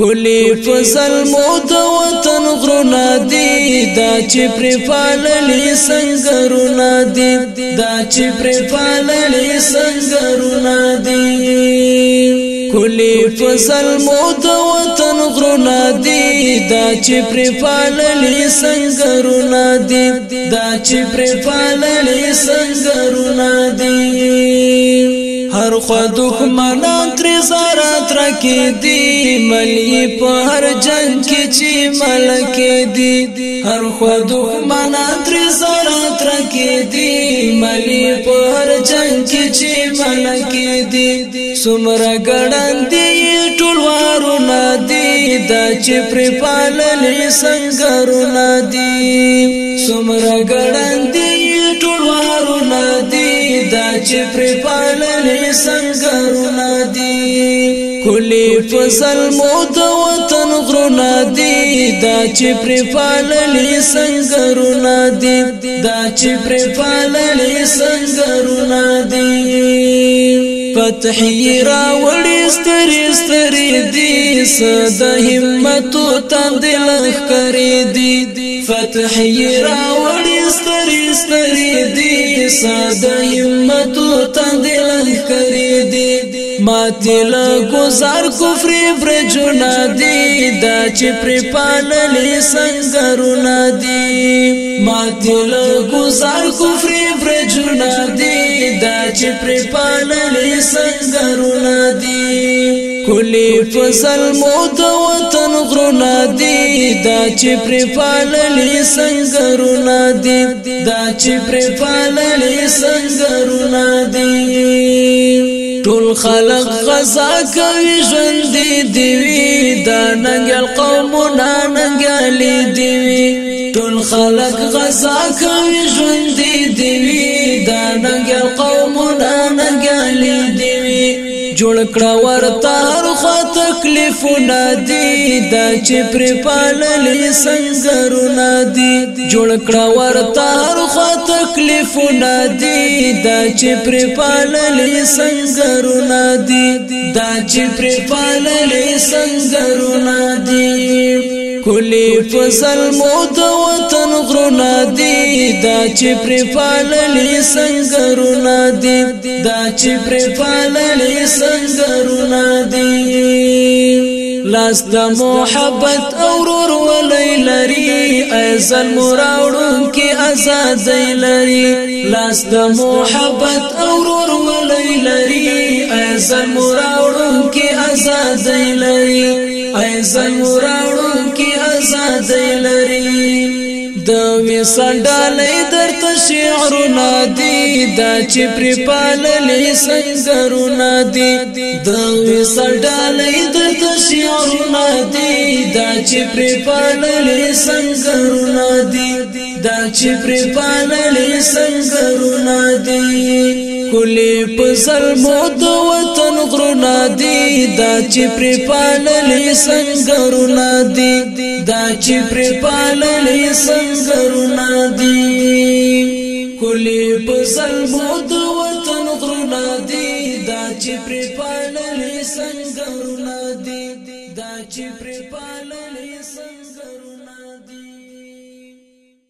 کلی فصل مو د وطن غرونه دی دا چې پر پاللې څنګه رونه دی دا چې پر پاللې څنګه رونه دی کلی فصل مو د وطن غرونه دی دا چې پر پاللې څنګه رونه دی دا چې پر پاللې څنګه رونه دی هر خوا دښمنان تر زارا تر کې دی ملي په هر جنگ کې چې ملک دی هر خوا دښمنان تر زارا تر کې دی ملي په هر جنگ کې چې ملک دی سمره ګړن دی ټول وارونه دی دا چې پر پاللې څنګه رونه دی سمره ګړن دی ټول وارونه دی چې پر پاللې سنگرونه دي کلی فصل مو د وطن غرونه دي دا چې پر پاللې سنگرونه دي دا چې پر پاللې سنگرونه دي فتح را وړي ستري ستري دي صدا همت تندل خري دي فتح را وړي ستري ستري دي ساده همت تندل کړی دی ماتل گزار کفر پر جنا دی دا چې پر پاللې څنګه رونا دی ماتل گزار کفر پر جنا دی دا چې پر پاللې څنګه رونا دی کلی فصل مو د وطن غرونه دی دا چې پر پاللې سنگرونه دی دا چې پر پاللې سنگرونه دی ټول خلق غزا کوي ژوند دی وی دا ننګل قومونه ننګل دی وی ټول خلق غزا کوي ژوند دی وی دا ننګل قومونه ننګل دی وی جوړ کړه ورته خوا تکلیفونه دي دا چې پر پاللې سنگرونه دي جوړ کړه ورته هر خوا تکلیفونه دي دا چې پر پاللې سنگرونه دي دا چې پر پاللې سنگرونه دي کلی فصل مو د وطن غرونه دی دا چې پر پاللې سنگرونه دی دا چې پر پاللې سنگرونه دی لاس د محبت اورور ولې لري ایزل مراوړو کې آزاد لري لاس د محبت اورور ولې لري ایزل مراوړو کې آزاد لري ایزل مراوړو کې آزاد لري د وسل ډالې درته شعرونه دي دا چې پر پاللې سنگرونه دي د وسل ډالې درته شعرونه دي دا چې پر پاللې سنگرونه دي دا چې پر پاللې سنگرونه دي کلی په ظلمو د وطن غرونه دي دا چې پر پاللې سنگرونه دي دا چې پر پاللې سنگرونه دي کلی په ظلمو د وطن غرونه دي دا چې پر پاللې سنگرونه دي دا چې پر پاللې سنگ